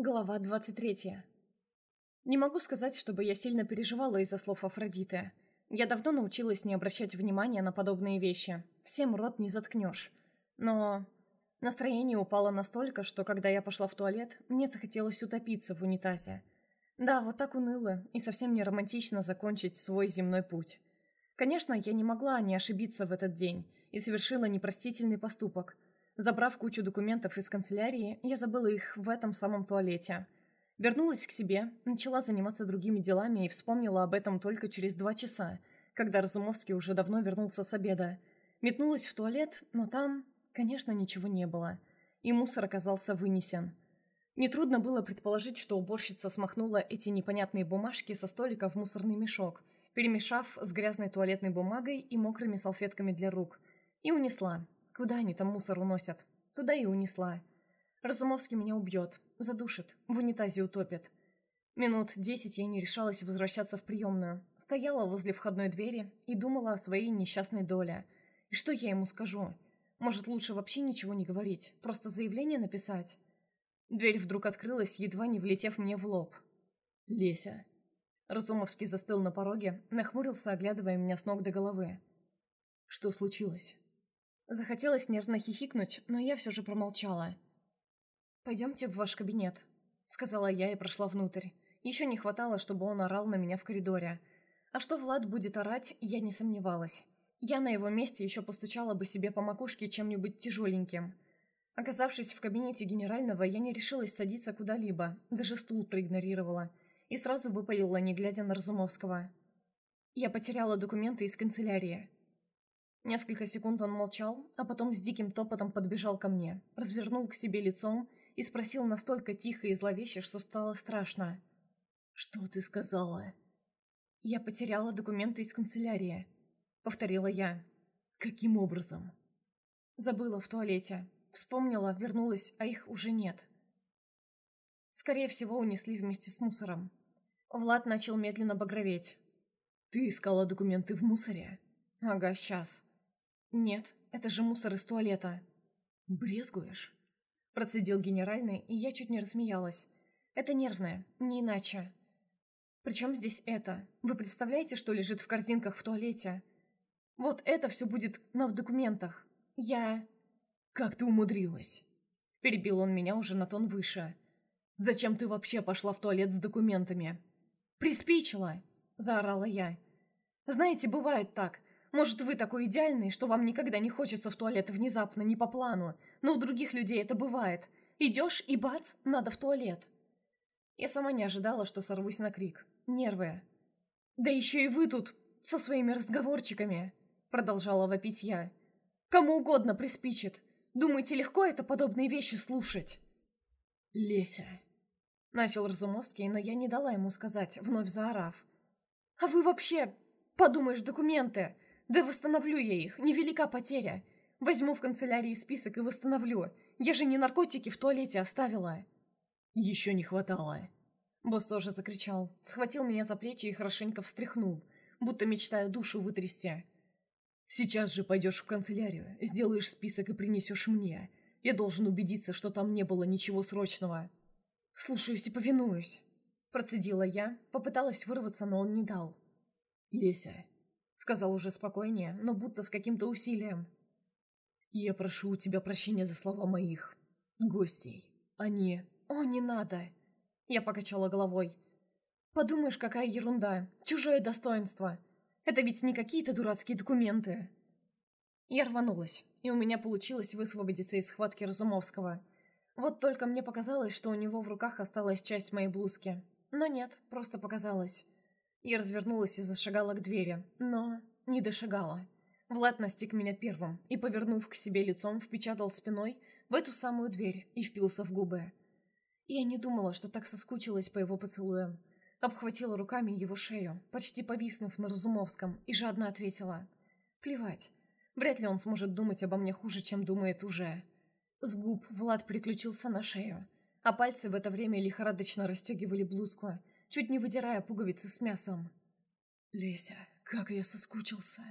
Глава 23. Не могу сказать, чтобы я сильно переживала из-за слов Афродиты. Я давно научилась не обращать внимания на подобные вещи. Всем рот не заткнешь. Но настроение упало настолько, что когда я пошла в туалет, мне захотелось утопиться в унитазе. Да, вот так уныло и совсем не романтично закончить свой земной путь. Конечно, я не могла не ошибиться в этот день и совершила непростительный поступок – Забрав кучу документов из канцелярии, я забыла их в этом самом туалете. Вернулась к себе, начала заниматься другими делами и вспомнила об этом только через два часа, когда Разумовский уже давно вернулся с обеда. Метнулась в туалет, но там, конечно, ничего не было. И мусор оказался вынесен. Нетрудно было предположить, что уборщица смахнула эти непонятные бумажки со столика в мусорный мешок, перемешав с грязной туалетной бумагой и мокрыми салфетками для рук, и унесла, Куда они там мусор уносят? Туда и унесла. Разумовский меня убьет, задушит, в унитазе утопит. Минут десять я не решалась возвращаться в приемную. Стояла возле входной двери и думала о своей несчастной доле. И что я ему скажу? Может, лучше вообще ничего не говорить, просто заявление написать? Дверь вдруг открылась, едва не влетев мне в лоб. «Леся». Разумовский застыл на пороге, нахмурился, оглядывая меня с ног до головы. «Что случилось?» Захотелось нервно хихикнуть, но я все же промолчала. «Пойдемте в ваш кабинет», — сказала я и прошла внутрь. Еще не хватало, чтобы он орал на меня в коридоре. А что Влад будет орать, я не сомневалась. Я на его месте еще постучала бы себе по макушке чем-нибудь тяжеленьким. Оказавшись в кабинете генерального, я не решилась садиться куда-либо, даже стул проигнорировала, и сразу выпалила, не глядя на Разумовского. Я потеряла документы из канцелярии. Несколько секунд он молчал, а потом с диким топотом подбежал ко мне, развернул к себе лицом и спросил настолько тихо и зловеще, что стало страшно. «Что ты сказала?» «Я потеряла документы из канцелярии», — повторила я. «Каким образом?» Забыла в туалете. Вспомнила, вернулась, а их уже нет. Скорее всего, унесли вместе с мусором. Влад начал медленно багроветь. «Ты искала документы в мусоре?» «Ага, сейчас». «Нет, это же мусор из туалета». «Брезгуешь?» Процедил генеральный, и я чуть не рассмеялась. «Это нервное, не иначе». «Причем здесь это? Вы представляете, что лежит в корзинках в туалете? Вот это все будет на документах. Я...» «Как ты умудрилась?» Перебил он меня уже на тон выше. «Зачем ты вообще пошла в туалет с документами?» «Приспичила!» – заорала я. «Знаете, бывает так. Может, вы такой идеальный, что вам никогда не хочется в туалет внезапно, не по плану, но у других людей это бывает. Идешь и бац, надо в туалет. Я сама не ожидала, что сорвусь на крик. Нервы. «Да еще и вы тут со своими разговорчиками!» Продолжала вопить я. «Кому угодно приспичит. Думаете, легко это подобные вещи слушать?» «Леся!» Начал Разумовский, но я не дала ему сказать, вновь заорав. «А вы вообще... Подумаешь, документы! Да восстановлю я их, невелика потеря. Возьму в канцелярии список и восстановлю. Я же не наркотики в туалете оставила. Еще не хватало. Босс тоже закричал, схватил меня за плечи и хорошенько встряхнул, будто мечтая душу вытрясти. «Сейчас же пойдешь в канцелярию, сделаешь список и принесешь мне. Я должен убедиться, что там не было ничего срочного». «Слушаюсь и повинуюсь», – процедила я, попыталась вырваться, но он не дал. «Леся, Сказал уже спокойнее, но будто с каким-то усилием. «Я прошу у тебя прощения за слова моих гостей. Они...» «О, не надо!» Я покачала головой. «Подумаешь, какая ерунда. Чужое достоинство. Это ведь не какие-то дурацкие документы». Я рванулась, и у меня получилось высвободиться из схватки Разумовского. Вот только мне показалось, что у него в руках осталась часть моей блузки. Но нет, просто показалось. Я развернулась и зашагала к двери, но не дошагала. Влад настиг меня первым и, повернув к себе лицом, впечатал спиной в эту самую дверь и впился в губы. Я не думала, что так соскучилась по его поцелуям. Обхватила руками его шею, почти повиснув на Разумовском, и жадно ответила. «Плевать. Вряд ли он сможет думать обо мне хуже, чем думает уже». С губ Влад приключился на шею, а пальцы в это время лихорадочно расстегивали блузку, чуть не выдирая пуговицы с мясом. «Леся, как я соскучился!»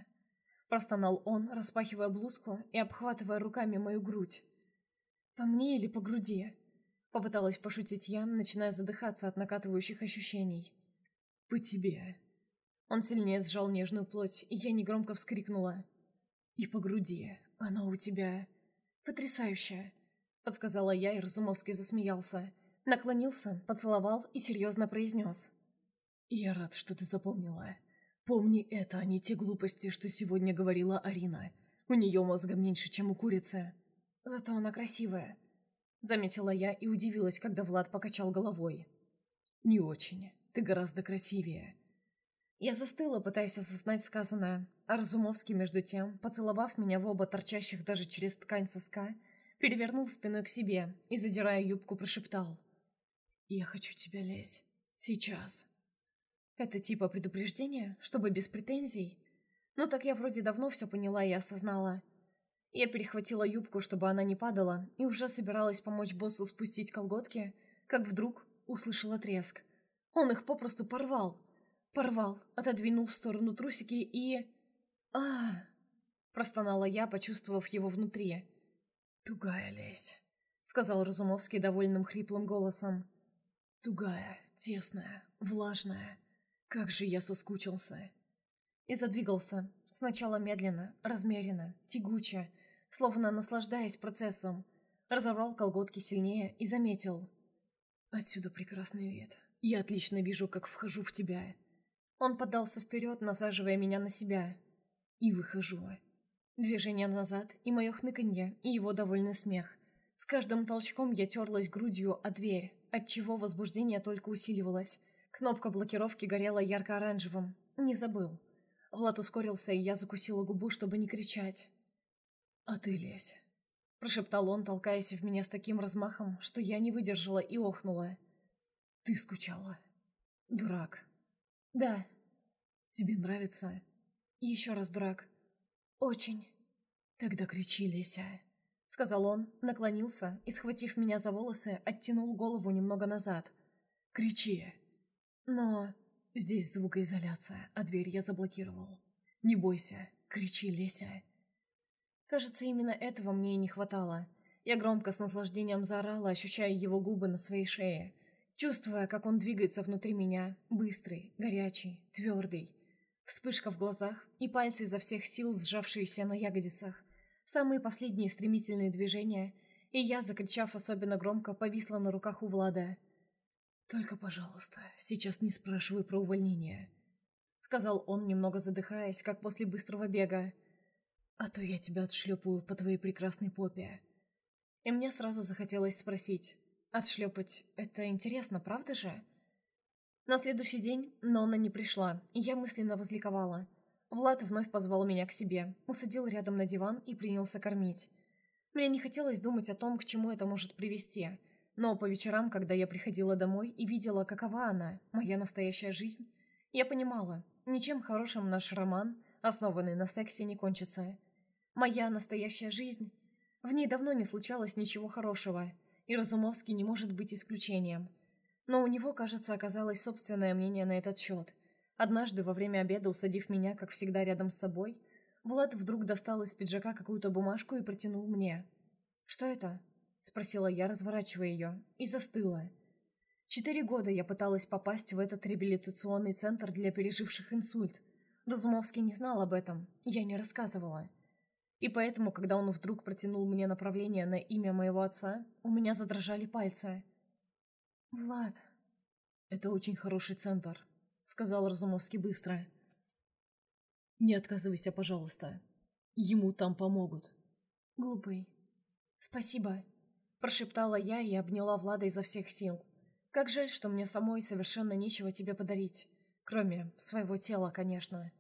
Простонал он, распахивая блузку и обхватывая руками мою грудь. «По мне или по груди?» Попыталась пошутить я, начиная задыхаться от накатывающих ощущений. «По тебе». Он сильнее сжал нежную плоть, и я негромко вскрикнула. «И по груди. Она у тебя...» «Потрясающая», — подсказала я, и Разумовский засмеялся. Наклонился, поцеловал и серьезно произнес. «Я рад, что ты запомнила. Помни это, а не те глупости, что сегодня говорила Арина. У нее мозга меньше, чем у курицы». «Зато она красивая», — заметила я и удивилась, когда Влад покачал головой. «Не очень. Ты гораздо красивее». Я застыла, пытаясь осознать сказанное, а Разумовский, между тем, поцеловав меня в оба торчащих даже через ткань соска, перевернул спиной к себе и, задирая юбку, прошептал. «Я хочу тебя, Лесь. Сейчас». Это типа предупреждения, чтобы без претензий? Ну так я вроде давно все поняла и осознала. Я перехватила юбку, чтобы она не падала, и уже собиралась помочь боссу спустить колготки, как вдруг услышала треск. Он их попросту порвал. Порвал, отодвинул в сторону трусики и... а простонала я, почувствовав его внутри. «Тугая, Лесь», — сказал Разумовский довольным хриплым голосом. Тугая, тесная, влажная. Как же я соскучился. И задвигался. Сначала медленно, размеренно, тягуче, словно наслаждаясь процессом. Разорвал колготки сильнее и заметил. «Отсюда прекрасный вид. Я отлично вижу, как вхожу в тебя». Он подался вперед, насаживая меня на себя. И выхожу. Движение назад, и мое хныканье, и его довольный смех. С каждым толчком я терлась грудью о дверь, отчего возбуждение только усиливалось. Кнопка блокировки горела ярко-оранжевым. Не забыл. Влад ускорился, и я закусила губу, чтобы не кричать. «А ты лезь», — прошептал он, толкаясь в меня с таким размахом, что я не выдержала и охнула. «Ты скучала. Дурак». «Да». «Тебе нравится?» «Еще раз дурак». «Очень». «Тогда кричи, Леся». — сказал он, наклонился и, схватив меня за волосы, оттянул голову немного назад. «Кричи!» «Но...» «Здесь звукоизоляция, а дверь я заблокировал. Не бойся, кричи, Леся!» Кажется, именно этого мне и не хватало. Я громко с наслаждением заорала, ощущая его губы на своей шее, чувствуя, как он двигается внутри меня, быстрый, горячий, твердый. Вспышка в глазах и пальцы изо всех сил, сжавшиеся на ягодицах, самые последние стремительные движения, и я, закричав особенно громко, повисла на руках у Влада. «Только, пожалуйста, сейчас не спрашивай про увольнение», — сказал он, немного задыхаясь, как после быстрого бега. «А то я тебя отшлепаю по твоей прекрасной попе». И мне сразу захотелось спросить, отшлепать — это интересно, правда же? На следующий день Нонна не пришла, и я мысленно возликовала — Влад вновь позвал меня к себе, усадил рядом на диван и принялся кормить. Мне не хотелось думать о том, к чему это может привести, но по вечерам, когда я приходила домой и видела, какова она, моя настоящая жизнь, я понимала, ничем хорошим наш роман, основанный на сексе, не кончится. Моя настоящая жизнь... В ней давно не случалось ничего хорошего, и Разумовский не может быть исключением. Но у него, кажется, оказалось собственное мнение на этот счет – Однажды, во время обеда, усадив меня, как всегда, рядом с собой, Влад вдруг достал из пиджака какую-то бумажку и протянул мне. «Что это?» – спросила я, разворачивая ее, и застыла. Четыре года я пыталась попасть в этот реабилитационный центр для переживших инсульт. Разумовский не знал об этом, я не рассказывала. И поэтому, когда он вдруг протянул мне направление на имя моего отца, у меня задрожали пальцы. «Влад...» «Это очень хороший центр», сказал Разумовский быстро. «Не отказывайся, пожалуйста. Ему там помогут». «Глупый. Спасибо», – прошептала я и обняла Влада изо всех сил. «Как жаль, что мне самой совершенно нечего тебе подарить. Кроме своего тела, конечно».